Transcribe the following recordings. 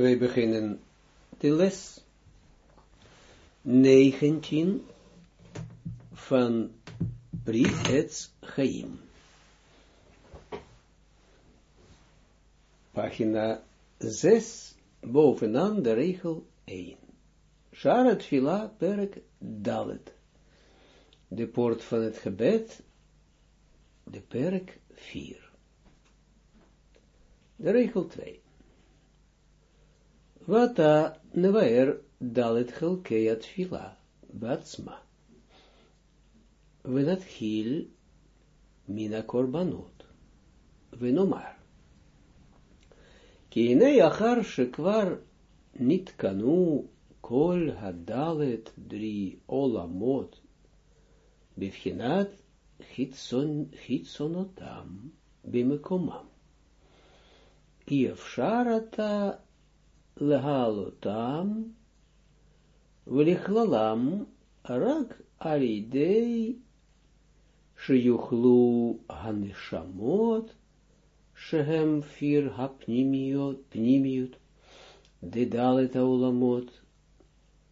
Wij beginnen de les 19 van Brit Chaim. Pagina 6, bovenaan de regel 1. Sharat Fila Perk Dalet. De poort van het gebed, de perk 4. De regel 2. Vata nevaer dalet chelkei atfila, batsma. ונתחיל מן הקורבנות, ונאמר, כי הנה אחר שכבר נתקנו כל הדלת דרי עולמות בבחינת חיצון, חיצונותם במקומם. אי אפשר אתה להעלותם ולכללם רק על ידי שיוכלו הנשמות שהם פיר הפנימיות, פנימיות, דדלת העולמות,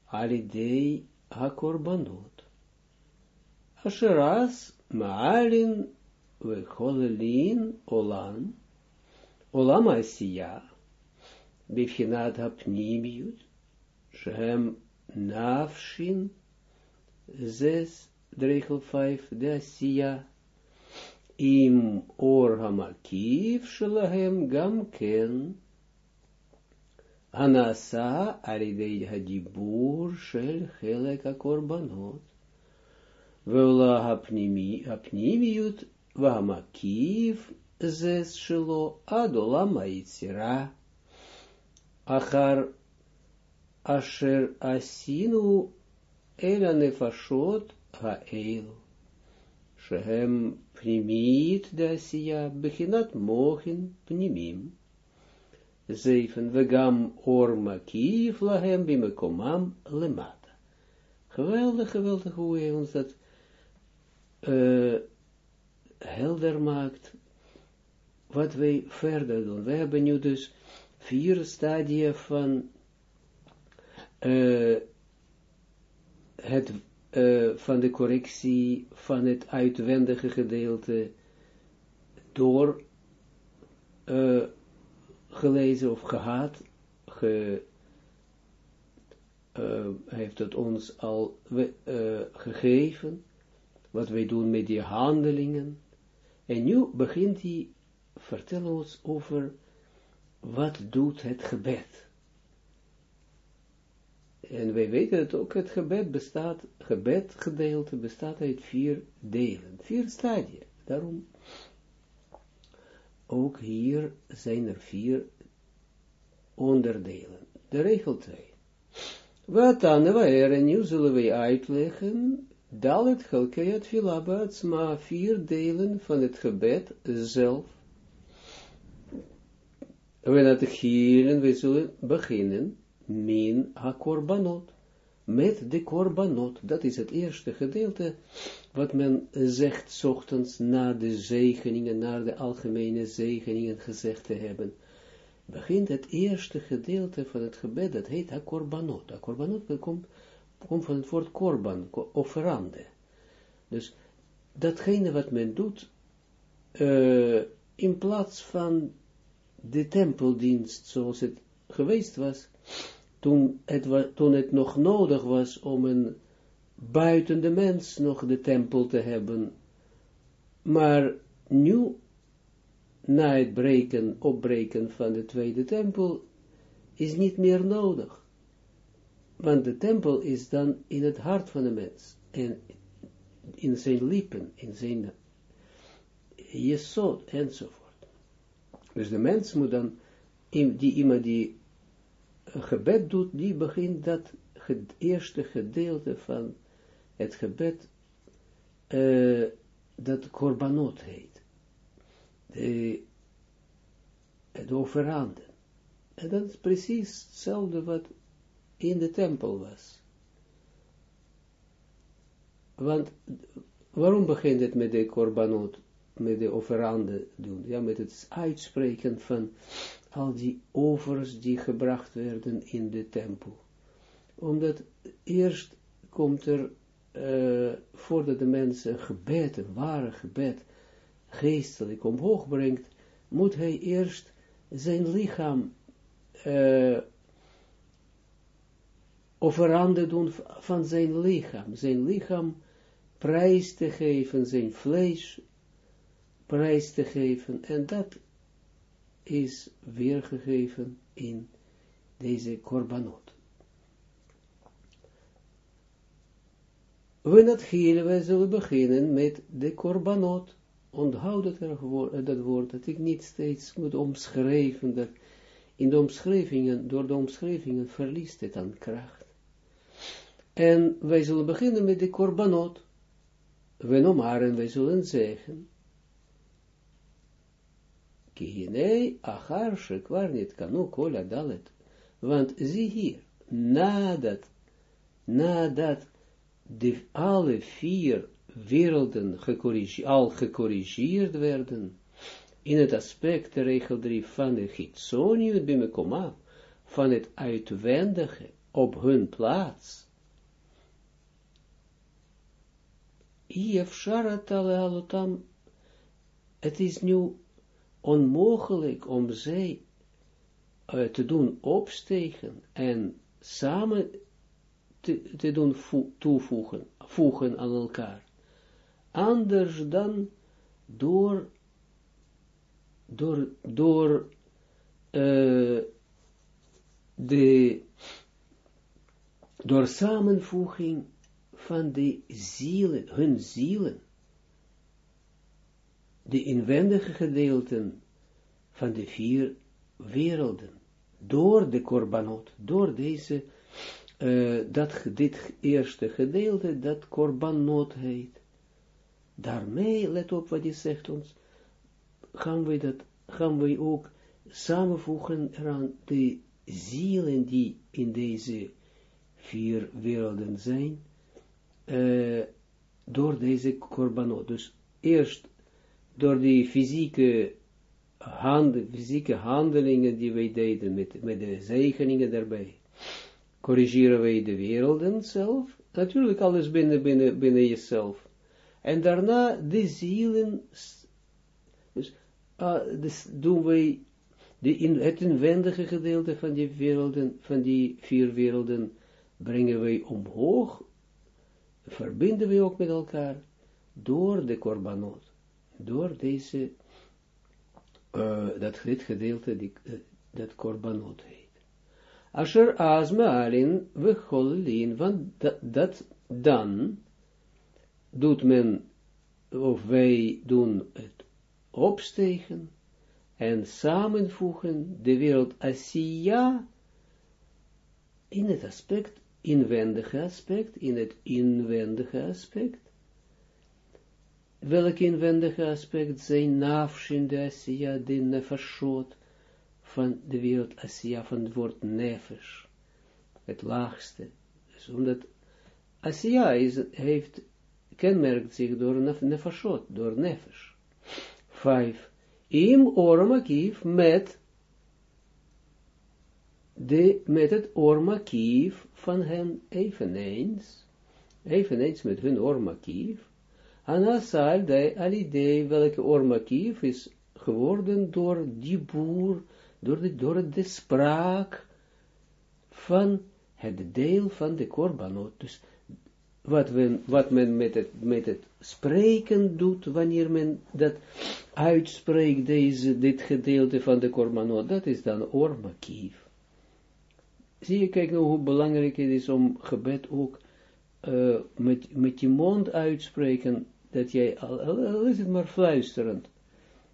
על ידי הקורבנות. אשר אז מעלין וחוללין עולם, עולם העשייה, בבחינת הפנימיות, שהם נפשין, זס, דרגל פייף, דעשייה, עם אור המקיף שלהם גם כן, הנעשה על ידי הדיבור של חלק הקורבנות, ועולה הפנימי, הפנימיות והמקיף זס שלו עד עולם היצירה, Achar asher asinu ela nefashot ha'elu. Shehem pnimit de asiya, bechinat mochin pnimim. Zeven, vegam orma makif lahem bimekomam lemata. Geweldig, geweldig hoe hij ons dat helder maakt. Wat wij verder doen. We hebben nu dus vier stadia van uh, het, uh, van de correctie van het uitwendige gedeelte door uh, gelezen of gehad, ge, heeft het ons al gegeven, wat wij doen met die handelingen, en nu begint hij, vertellen ons over wat doet het gebed. En wij weten dat ook het gebed bestaat, gebedgedeelte bestaat uit vier delen, vier stadia. Daarom, ook hier zijn er vier onderdelen. De regel 2. Wat dan we en nu zullen wij uitleggen, Dalet Chalkeat Filabats, maar vier delen van het gebed zelf. We laten hier en we zullen beginnen min ha korbanot, met de korbanot. Dat is het eerste gedeelte wat men zegt, ochtends na de zegeningen, naar de algemene zegeningen gezegd te hebben. Begint het eerste gedeelte van het gebed, dat heet ha korbanot. Korbanot komt, komt van het woord korban, offerande. Dus datgene wat men doet, uh, in plaats van de tempeldienst zoals het geweest was, toen het, toen het nog nodig was om een buiten de mens nog de tempel te hebben, maar nu, na het breken, opbreken van de tweede tempel, is niet meer nodig. Want de tempel is dan in het hart van de mens, en in zijn lippen, in zijn jesot, enzovoort. Dus de mens moet dan, die iemand die een gebed doet, die begint dat eerste gedeelte van het gebed, uh, dat korbanot heet. Het offeranden. En dat is precies hetzelfde wat in de tempel was. Want, waarom begint het met de korbanot? Met de offerande doen, ja, met het uitspreken van al die overs die gebracht werden in de tempel. Omdat eerst komt er, uh, voordat de mens een gebed, een ware gebed, geestelijk omhoog brengt, moet hij eerst zijn lichaam uh, offerande doen van zijn lichaam, zijn lichaam prijs te geven, zijn vlees prijs te geven, en dat is weergegeven in deze korbanot. We natchielen, wij zullen beginnen met de korbanot. Onthoud dat, er, dat woord, dat ik niet steeds moet omschrijven, dat in de omschrijvingen, door de omschrijvingen verliest het aan kracht. En wij zullen beginnen met de korbanot. We nomaren, wij zullen zeggen, Kihinei achar shekwar niet kanu kol dalet. Want zie hier, nadat, nadat de alle vier werelden al gecorrigeerd werden, in het aspect, de regel 3 van de Gitsonium bimekoma, van het uitwendige op hun plaats, Ief sharatale alotam, het is nu onmogelijk om zij uh, te doen opstegen en samen te, te doen toevoegen, voegen aan elkaar. Anders dan door, door, door uh, de, door samenvoeging van de zielen, hun zielen, de inwendige gedeelten van de vier werelden, door de korbanot, door deze, uh, dat, dit eerste gedeelte, dat korbanot heet. Daarmee, let op wat hij zegt ons, gaan we dat, gaan we ook samenvoegen eraan de zielen die in deze vier werelden zijn, uh, door deze korbanot. Dus eerst door die fysieke, hand, fysieke handelingen die wij deden, met, met de zegeningen daarbij, corrigeren wij de werelden zelf, natuurlijk alles binnen, binnen, binnen jezelf, en daarna de zielen, dus, uh, dus doen wij de het inwendige gedeelte van die werelden, van die vier werelden, brengen wij omhoog, verbinden we ook met elkaar, door de korbanot door deze, uh, dat dit gedeelte, die, uh, dat korbanot heet. Asher alin we cholin, want dat, dat dan doet men, of wij doen het opstegen en samenvoegen de wereld Asiya in het aspect, inwendige aspect, in het inwendige aspect, welk inwendige aspect zijn nafshin de Asiya, de nefashot van de wereld Asiya, van het woord nefesh, het laagste. Dus omdat Asiya heeft, kenmerkt zich door nefashot, door nefesh. Vijf. Im ormakief met de, met het ormakief van hen eveneens, eveneens met hun ormakief, Anasal de alidee, welke ormakief is geworden door die boer, door de, door de spraak van het deel van de korbanot. Dus wat, men, wat men met het, met het spreken doet, wanneer men dat uitspreekt, deze, dit gedeelte van de korbanot, dat is dan ormakief. Zie je, kijk nou hoe belangrijk het is om gebed ook uh, met, met je mond uitspreken, dat jij, al, is het maar fluisterend,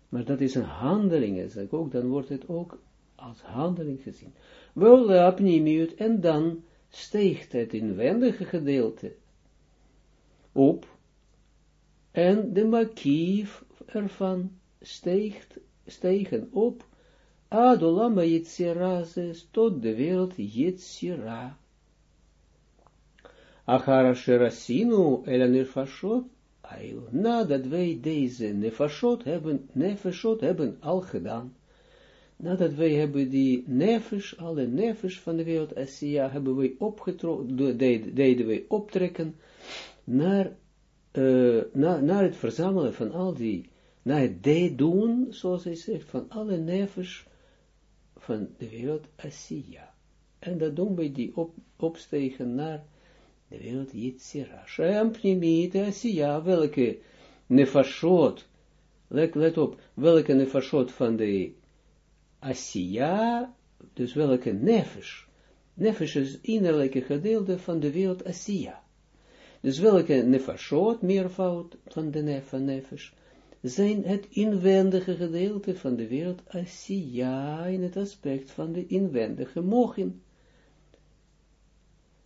maar dat is een handeling, zeg ook, dan wordt het ook als handeling gezien. Wel apnimiut, en dan steegt het inwendige gedeelte op, en de makief ervan steegt, stegen op, Adolama Yitzira tot de wereld Yitzira. Achara Sherasinu, Elanir Nadat wij deze nefashot hebben, nefashot hebben al gedaan. Nadat wij hebben die nefesh, alle nefesh van de wereld Asiya, hebben wij opgetrokken, deden wij optrekken naar, uh, naar, het verzamelen van al die, naar het doen, zoals hij zegt, van alle nefesh van de wereld Asiya. En dat doen wij die op, opstegen naar de wereld Yitzira. Shem Pnimit Asiya, welke nefashot, let, let op, welke nefashot van de Asiya, dus welke nefesh, nefesh is innerlijke gedeelte van de wereld Asiya. Dus welke nefashot, meervoud van de nef van nefesh, zijn het inwendige gedeelte van de wereld Asiya in het aspect van de inwendige mogen.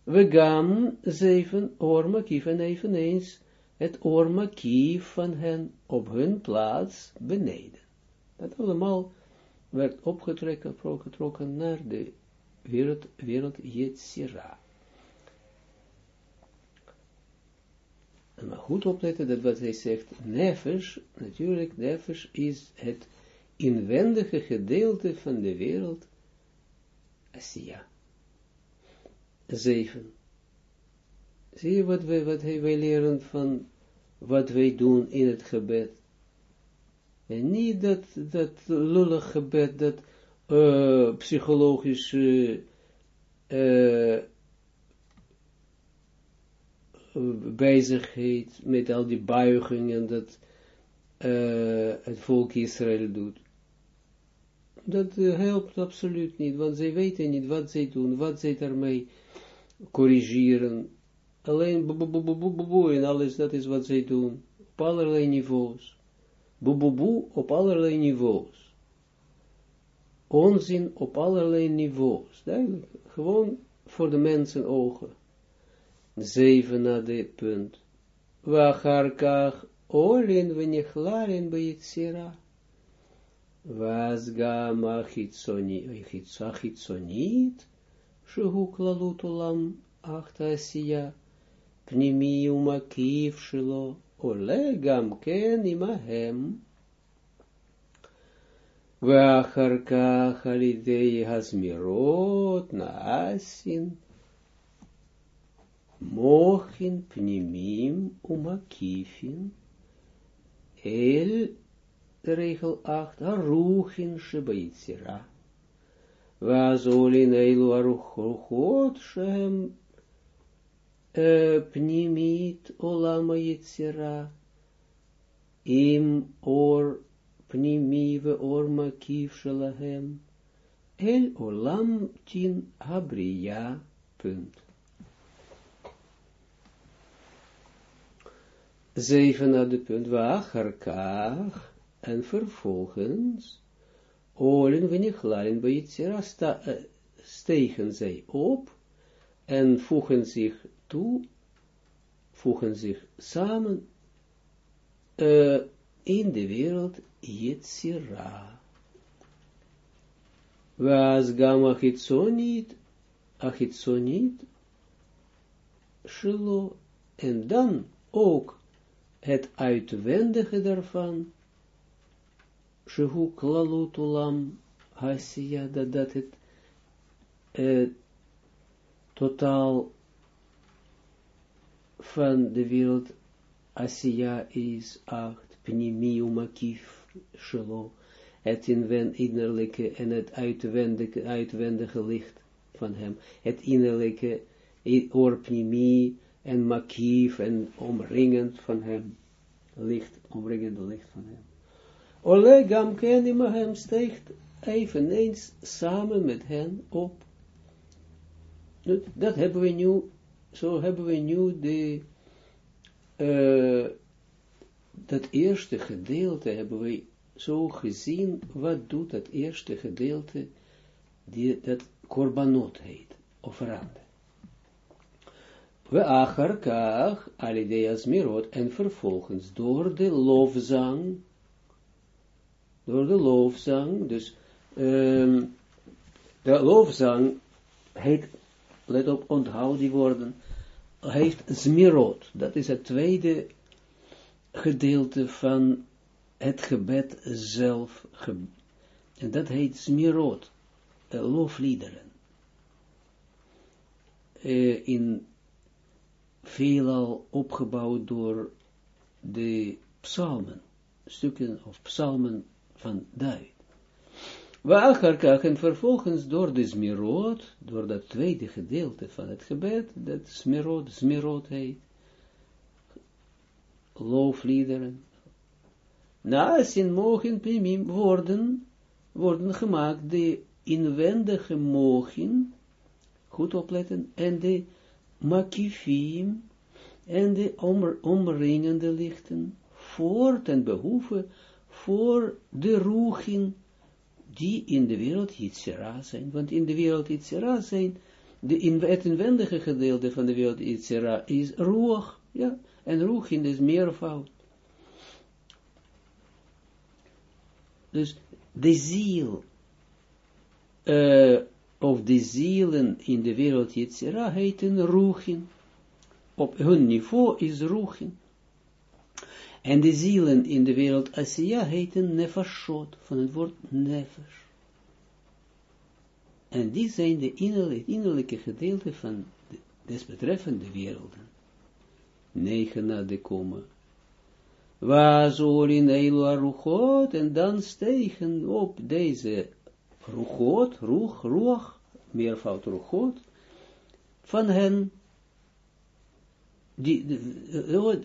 We gaan zeven oormakief en eveneens het oormakief van hen op hun plaats beneden. Dat allemaal werd opgetrokken, opgetrokken naar de wereld, wereld Yetzira. En maar goed opletten dat wat hij zegt, nefesh, natuurlijk, nefesh is het inwendige gedeelte van de wereld, Asiya. 7. Zie je wat wij, wat wij leren van wat wij doen in het gebed? En niet dat, dat lullig gebed, dat uh, psychologische uh, bezigheid met al die buigingen dat het volk Israël doet dat helpt absoluut niet, want zij weten niet wat zij doen, wat zij daarmee corrigeren. Alleen boe en alles, dat is wat zij doen, op allerlei niveaus. Boe op allerlei niveaus. Onzin op allerlei niveaus. Gewoon voor de mensen ogen. Zeven na dit punt. Wacharkach olin venechlaren bij het was gam achitzonit, shehu klalut olam achta asiya, pnimi umakiv shelo, ole gam ken imahem. ואחר כך על ידי הזמירות נעשין מוחין פנימיים ומקיפין אל regel 8, Aruchin Shebaitsira. Wazolin Eilu Aruchot Shem Pnimit Olama Yitzira. Im Or Pnimi ve Or Makif Shalahem. El Olam Tin Habriya. Punt. Zeven naar de punt, en vervolgens, oren we niet in bij uh, stegen zij op, en voegen zich toe, voegen zich samen, uh, in de wereld Yetzira. Was gam achitsonit, achitsonit, shelo, en dan ook het uitwendige daarvan, shehu klalut ulam hasiya, dat, dat het totaal van de wereld Asiya is acht, pnimi umakif shelo, het innerlijke en het uitwendige, uitwendige licht van hem, het innerlijke oorpnimi en makif en omringend van hem, licht, omringende licht van hem. Ole gam hem steegt eveneens samen met hen op. Dat, hebben we nu, zo hebben we nu de, uh, dat eerste gedeelte hebben we zo gezien, wat doet dat eerste gedeelte, die, dat korbanot heet, offerande. We alideas mirot, en vervolgens door de lofzang, door de loofzang, dus um, de loofzang heet, let op, onthoud die woorden, heeft zmirot, dat is het tweede gedeelte van het gebed zelf, en dat heet smirot, lofliederen. Uh, in veelal opgebouwd door de psalmen, stukken of psalmen van David. Waalkarkach en vervolgens door de smirot, door dat tweede gedeelte van het gebed, dat smirot, smirot heet, loofliederen. in mogen primim worden, worden gemaakt de inwendige mogen, goed opletten, en de makifim, en de omringende lichten, voor ten behoeve, voor de roegin, die in de wereld Yitzhira zijn. Want in de wereld Yitzhira zijn, de in, het inwendige gedeelte van de wereld Yitzhira is roeg, ja, en roeg in is meervoud. Dus de ziel, uh, of de zielen in de wereld Yitzhira heten roegin. Op hun niveau is roegin. En de zielen in de wereld Asiya heten nefashot, van het woord nefesh. En die zijn de innerlijke, innerlijke gedeelte van de, desbetreffende werelden. Negen na de komma. in eilu aruchot, en dan stegen op deze ruchot, ruch, ruach, meervoud ruchot, van hen die,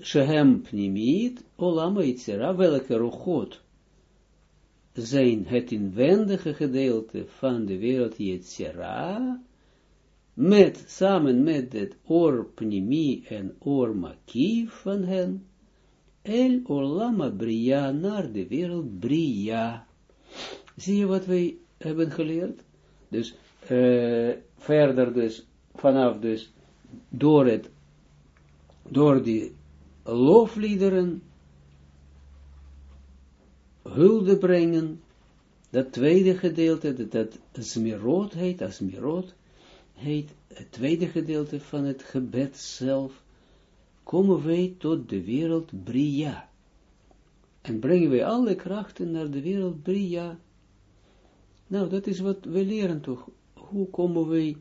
Shehem Pnimit, Olam Yitzera, welke rochot zijn het inwendige gedeelte van de wereld Yitzera, met, samen met het oor Pnimi en oor Makiv van hen, El Olama Bria, naar de wereld Bria. Zie je wat wij hebben geleerd? Dus, uh, verder dus, vanaf dus, door het door die lofliederen hulde brengen, dat tweede gedeelte, dat, dat Smirot heet, Asmirot heet, het tweede gedeelte van het gebed zelf, komen wij tot de wereld Bria. En brengen wij alle krachten naar de wereld Bria. Nou, dat is wat we leren toch. Hoe komen wij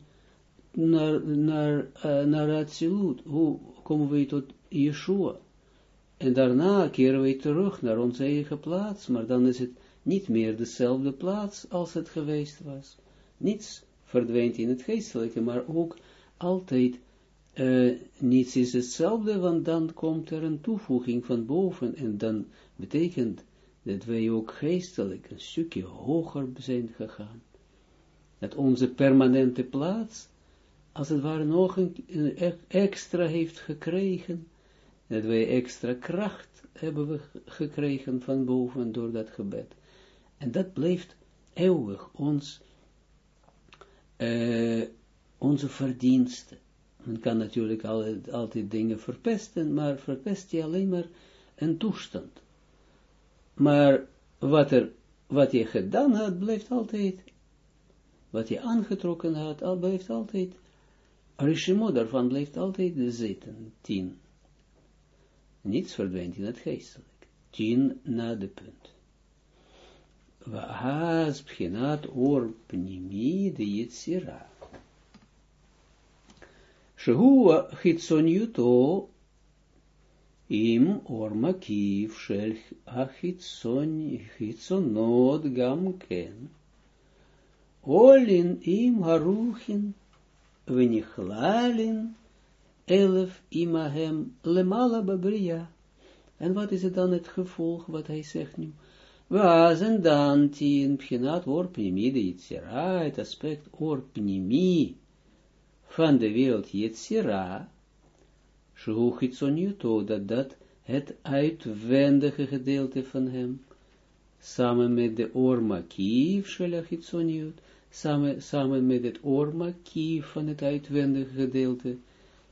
naar, naar, uh, naar Atsilut? Hoe komen we tot Yeshua. En daarna keren we terug naar onze eigen plaats, maar dan is het niet meer dezelfde plaats als het geweest was. Niets verdwijnt in het geestelijke, maar ook altijd niets is hetzelfde, want dan komt er een toevoeging van boven en dan betekent dat wij ook geestelijk een stukje hoger zijn gegaan. Dat onze permanente plaats als het ware nog een, extra heeft gekregen, dat wij extra kracht hebben we gekregen van boven door dat gebed. En dat blijft eeuwig ons, uh, onze verdienste. Men kan natuurlijk altijd, altijd dingen verpesten, maar verpest je alleen maar een toestand. Maar wat, er, wat je gedaan had, blijft altijd, wat je aangetrokken had, al blijft altijd Rishimo daarvan blijft altijd zitten, tien. Niets verdwijnt in het geestelijk. Tien na de punt. Waas pchinat or pnimi de yitzira. Shehu im or makiv shel achitsonod gam ken. Olin im haruchin Wenichlalim elf imahem lemala babria. En wat is het dan het gevolg wat hij zegt nu? Was en dan tien pchinat orpnimi de Yitzira, het aspect orpnimi van de wereld Yitzira, Shuchitsoniuto, dat dat het uitwendige gedeelte van hem, samen met de ormakiv shelachitsoniut, samen, samen met het orma, van het uitwendige gedeelte,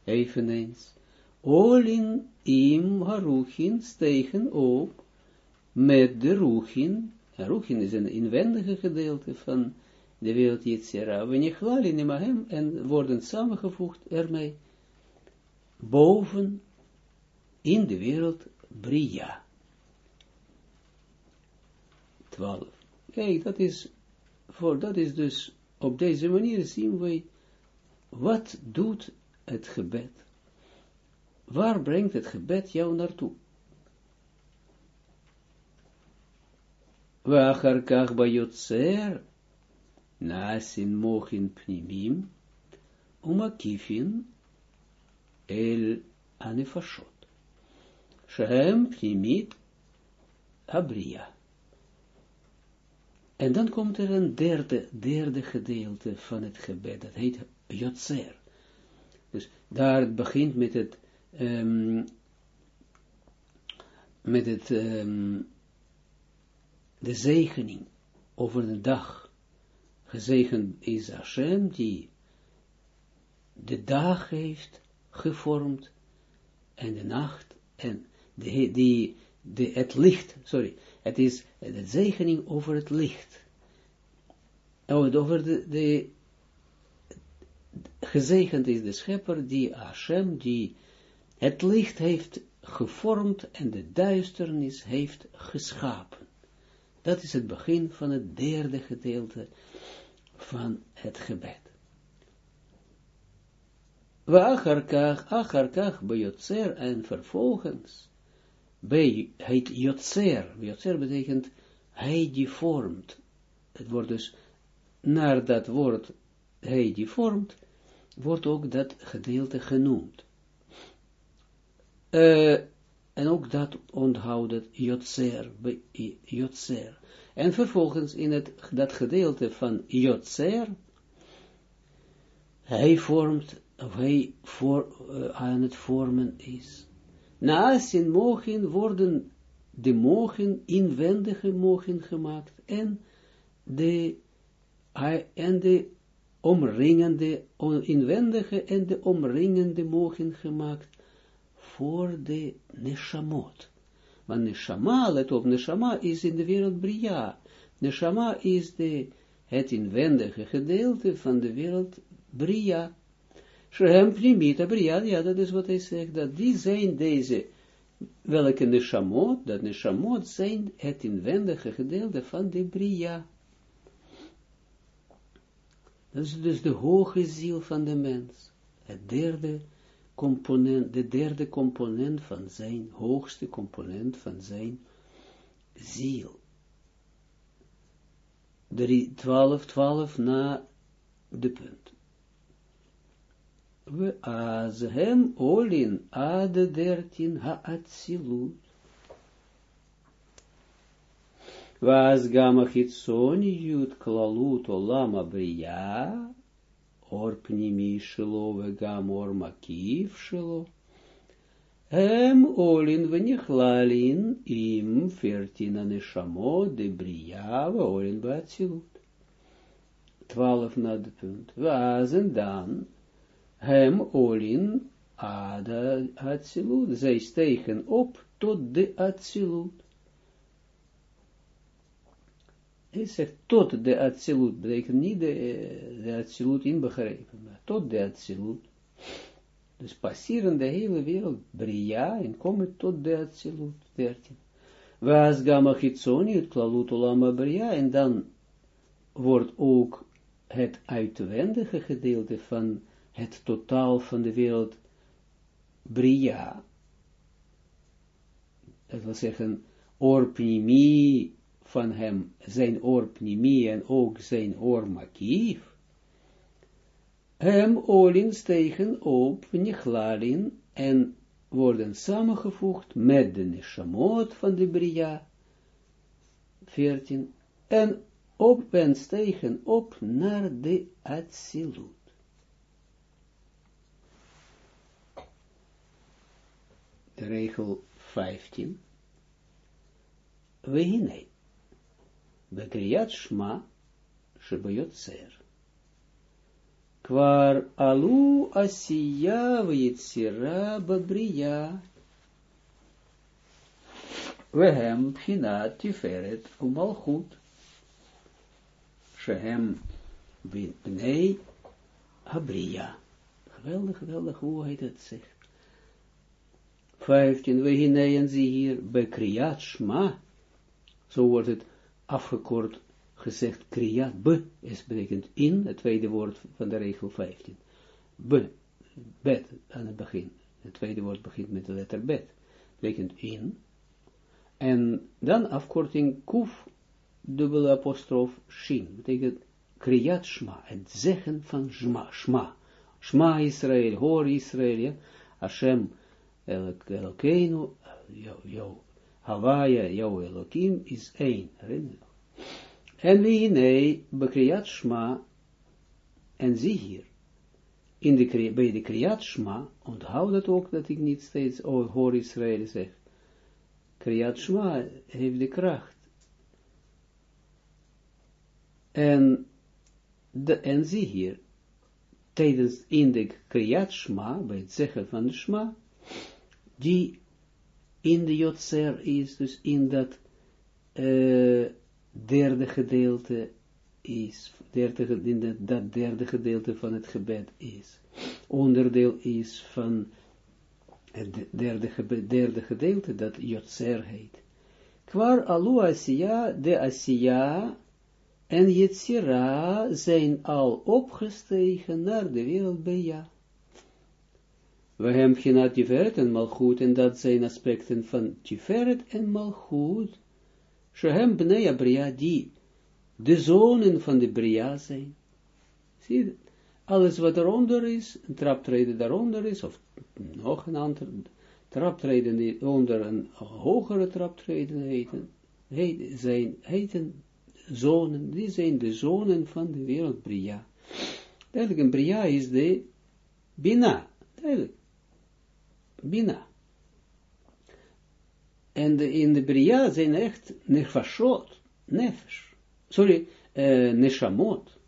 eveneens. Olin im haruchin stegen op met de ruchin, ruchin is een inwendige gedeelte van de wereld in hem en worden samengevoegd ermee, boven in de wereld Bria. 12. Kijk, dat is, voor, dat is dus, op deze manier zien wij, wat doet het gebed? Waar brengt het gebed jou naartoe? ואחר כך ביוצר נעשים מוחין פנימיים ומקיפין אל הנפשות, שהם פנימית הבריאה. En dan komt er een derde, derde gedeelte van het gebed, dat heet Yotzer. Dus daar het begint met het, um, met het um, de zegening over de dag. Gezegend is Hashem die de dag heeft gevormd en de nacht en de, die, de, het licht, sorry, het is de zegening over het licht. Oh, over de, de gezegend is de schepper die Hashem, die het licht heeft gevormd en de duisternis heeft geschapen. Dat is het begin van het derde gedeelte van het gebed. Wacharkach, acharkach, bejotzer, en vervolgens, bij het jotzer, jotzer betekent, hij die vormt, het wordt dus, naar dat woord, hij die vormt, wordt ook dat gedeelte genoemd. Uh, en ook dat onthoudt Jotzer, Jotzer. En vervolgens in het, dat gedeelte van Jotzer, hij vormt, of hij voor, uh, aan het vormen is. Naast in mogen worden de mogen, inwendige mogen gemaakt, en de, en de omringende, inwendige en de omringende mogen gemaakt, voor de neshamot. Want neshama, let op, neshama is in de wereld bria. Neshama is de, het inwendige gedeelte van de wereld bria. Shem primita bria, ja, dat is wat hij zegt, dat die zijn deze, welke neshamot, dat neshamot zijn het inwendige gedeelte van de bria. Dat is dus de hoge ziel van de mens. Het derde component, de derde component van zijn, hoogste component van zijn ziel. 12, 12 na de punt. We az hem olin ade dertin ha'atzilut. Was gamma hitsoni jut klalut olama bria, or pnimi shelo vegam or makif shelo. Hem olin v'nichlalim im fertina neshamo de bria olin ba'atzilut. Twaalf na de punt. Hem olin ada atzilut. Zij stegen op tot de atzilut. Hij zegt tot de Atsilut, betekent niet de, de Atsilut inbegrepen, tot de Atsilut. Dus passeren de hele wereld, Bria, en komen tot de Atsilut, 13. Was Gamma Chitsoni, het Klalut Olama Bria, en dan wordt ook het uitwendige gedeelte van het totaal van de wereld Bria, dat wil zeggen, Orpimi, van hem zijn oor pnimi en ook zijn oor makief, hem olin stegen op nichlalin en worden samengevoegd met de neshamot van de Bria, 14, en op en stegen op naar de Atsilut. De regel 15. We hinei. Bekriyat Shma Shebayotzer. Kwar alu asiya v'yitzira babriya. Wehem pchinat tiferet umalchut. Shehem bnei habriya. Geweldig, geweldig hoe hij dat zegt. 15, we hinein zie hier, bij Shma, zo wordt het afgekort gezegd, Kriyat, be, is betekent in, het tweede woord van de regel 15. Be, bet, aan het begin. Het tweede woord begint met de letter bet. Betekent in. En dan afkorting kuf, dubbele apostrof, shin. Betekent kriyat shma, het zeggen van shma, shma. Shma Israël, hoor Israël. Hashem Elokeinu, jou, Hawaia, jouw Elokim is één. En wie nee, bekriyat shma, en zie hier, in de, bij de Kriyat Shma, onthoud het ook dat ik niet steeds oh, hoor Israël zeg. Kriyat Shma heeft de kracht. En, de, en zie hier, tijdens in de Kriyat Shma, bij het zeggen van de Shma, die in de Jotzer is, dus in dat uh, derde gedeelte is, derde, in dat derde gedeelte van het gebed is, onderdeel is van het derde, derde gedeelte, dat Jotzer heet. Kwar alu Asiya, de Asiya en Yetzira zijn al opgestegen naar de wereld bij ja. We hebben genat Tiferet en Malchut, en dat zijn aspecten van Tiferet en Malchut, Shehem Bnei Abria, die de zonen van de Bria zijn. Zie je, alles wat eronder is, een traptreden daaronder is, of nog een ander traptreden die onder een hogere traptreden heten, heet, zijn, heten zonen, die zijn de zonen van de wereld Bria. Duidelijk, een Bria is de Bina, duidelijk, Bina. En de, in de Bria zijn echt nefashot, nefesh sorry, uh, neshamot,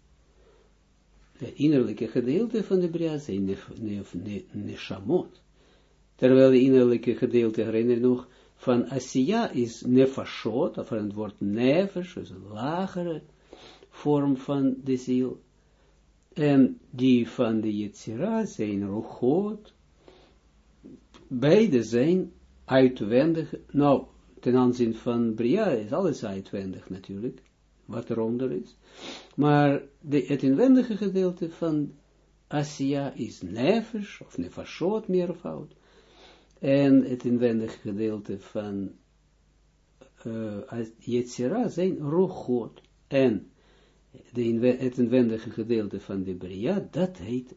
de innerlijke gedeelte van de Bria zijn nef, nef, neshamot. Terwijl de innerlijke gedeelte, herinner nog, van Asiya is nefashot, of het woord nefesh, dus een lagere vorm van de ziel. En die van de Yetzira zijn rochot. Beide zijn uitwendig, nou, ten aanzien van Bria is alles uitwendig natuurlijk wat eronder is. Maar de, het inwendige gedeelte van Asia is nefesh, of nefashot meervoud. En het inwendige gedeelte van uh, zijn rochot. En de het inwendige gedeelte van de Bria, dat heet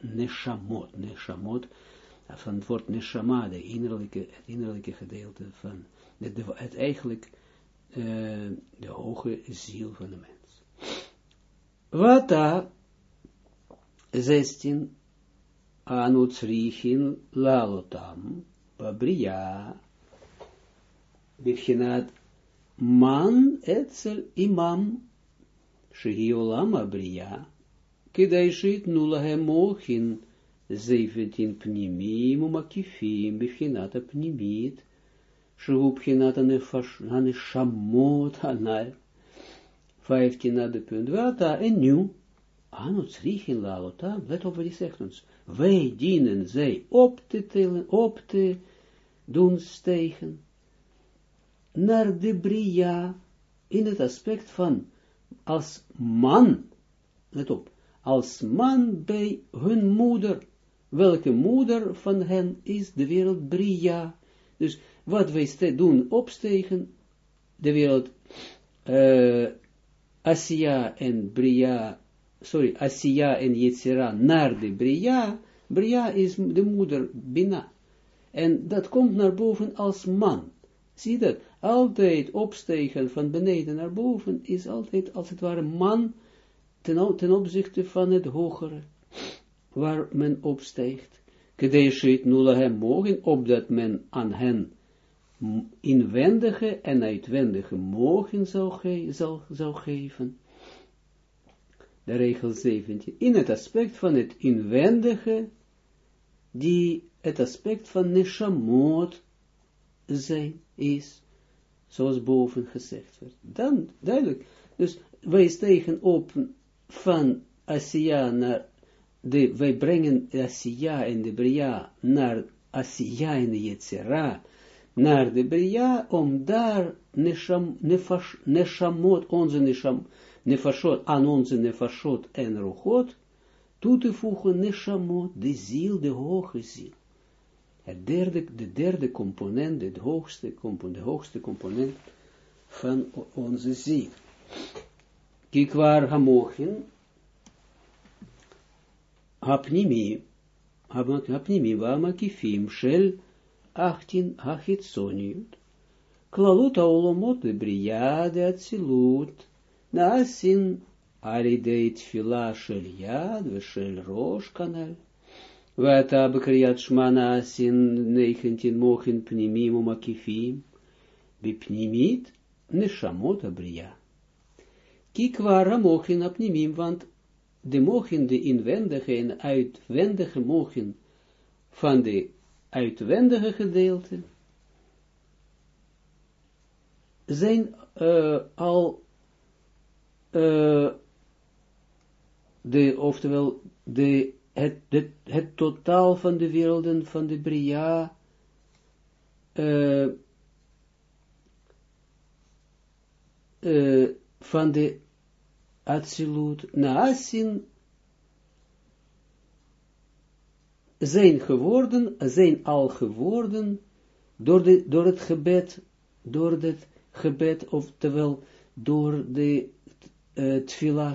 neshamot. Neshamot, van het woord neshama, de innerlijke, het innerlijke gedeelte van, het, het eigenlijk uh, de hoge ziel van de mens. Wat daar 16 anutsrichin lalotam babria bivchinat man etzel imam shehi olam abria kidei shitnu lahem mochin 17 pnimim umakifim bivchinat apnimit Shehu Pchinat Haneshamot Hanal. 15 na de punt. Wata en nu, Anut Richin Lalota, let op wat hij zegt ons. Wij dienen op te tillen, op te doen stegen, naar de Bria, in het aspect van, als man, let op, als man bij hun moeder, welke moeder van hen is de wereld Bria. Dus wat wij doen opstegen, de wereld uh, Asiya en Bria, sorry, Asiya en Yetzira naar de Bria, Bria is de moeder Bina. En dat komt naar boven als man. Zie dat? Altijd opstegen van beneden naar boven is altijd als het ware man ten, ten opzichte van het hogere, waar men opsteegt. Kedeshit nula hem mogen, opdat men aan hen inwendige en uitwendige mogen zou, zou geven. De regel 17. In het aspect van het inwendige, die het aspect van neshamot zijn, is, zoals boven gezegd werd. Dan, duidelijk, dus wij stegen op van Asiya naar, de, wij brengen Asiya en de Bria naar Asiya en Yetzera, naar de Bria, om daar nesham, nefash, neshamot, onze nesham, nefashot, aan onze nefashot en rochot, toe te voegen neshamot, de ziel, de hoge ziel. Het derde, de derde component, het hoogste component, de hoogste component van onze ziel. Kijk waar hamochin, hapnimi, hapnimi, wamakifim, shel, achtin hachitsoniut, klalut aolomot de bria de atzilut, naasin alidei tfila shel yad, shel rosh kanal, Wata bekriat shmana sin 19 mochin pnimim umakifim, bipnimit neshamot abria. Kikwara mochin apnimim, want de mochin, de inwendige en uitwendige mochin van de uitwendige gedeelte, zijn uh, al uh, de, oftewel, de het, het, totaal van de werelden van de Bria, uh, van de Atsilut, Naasin, zijn geworden, zijn al geworden, door, de, door het gebed, door het gebed, oftewel door de uh, tfila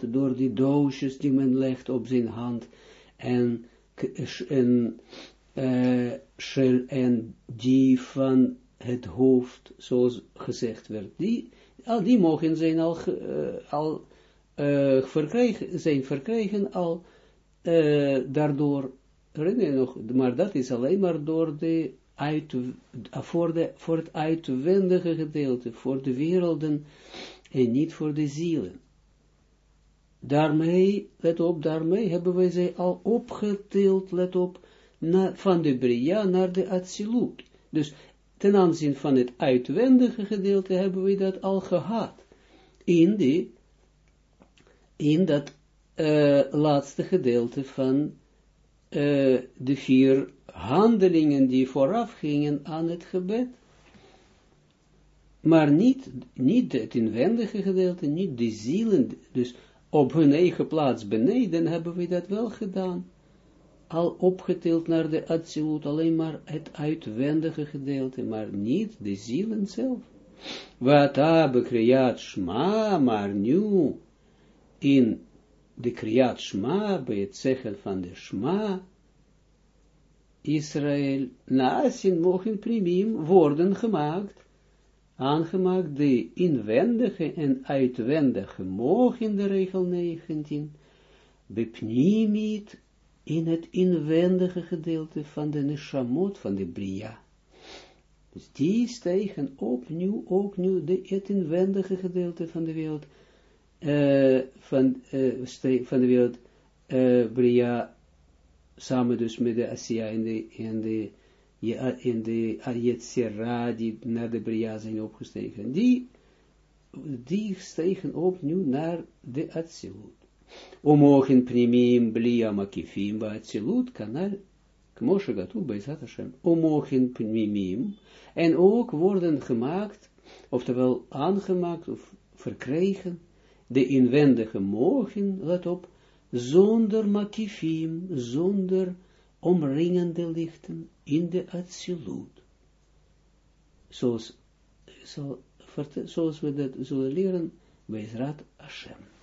door die doosjes die men legt op zijn hand, en, en, uh, shel, en die van het hoofd, zoals gezegd werd, die, al die mogen zijn al, uh, al uh, verkregen, zijn verkregen al uh, daardoor, nog, maar dat is alleen maar door de voor, het uitwendige gedeelte, voor de werelden, en niet voor de zielen. Daarmee, let op, daarmee hebben wij ze al opgeteeld, let op, van de Bria naar de Atsilut. Dus ten aanzien van het uitwendige gedeelte hebben we dat al gehad. In, die, in dat uh, laatste gedeelte van uh, de vier handelingen die vooraf gingen aan het gebed. Maar niet, niet het inwendige gedeelte, niet de zielen, dus op hun eigen plaats beneden hebben we dat wel gedaan, al opgetild naar de absolute, alleen maar het uitwendige gedeelte, maar niet de zielen zelf. Wat hebben kriyat shma, maar nu, in de kriyat shma, bij het zeggen van de shma, Israël, naast mogen primim worden gemaakt, aangemaakt de inwendige en uitwendige mogen in de regel 19, bepniemit in het inwendige gedeelte van de neshamot van de bria. Dus die stijgen opnieuw, ook nu de, het inwendige gedeelte van de wereld, uh, van, uh, van de wereld, uh, bria, samen dus met de Asia en de, en de Yetzera, die naar de Bria zijn opgestegen, die, die stegen opnieuw naar de Atsilut. Omogen primim blia makifim Atsilut kanal, kmoshe gatu bezat Hashem. Omogen primim, en ook worden gemaakt, oftewel aangemaakt of verkregen, de inwendige mogen, let op, zonder makifim, zonder omringende lichten in de absolute. Zoals, zo, zoals we dat zullen leren bij Hashem.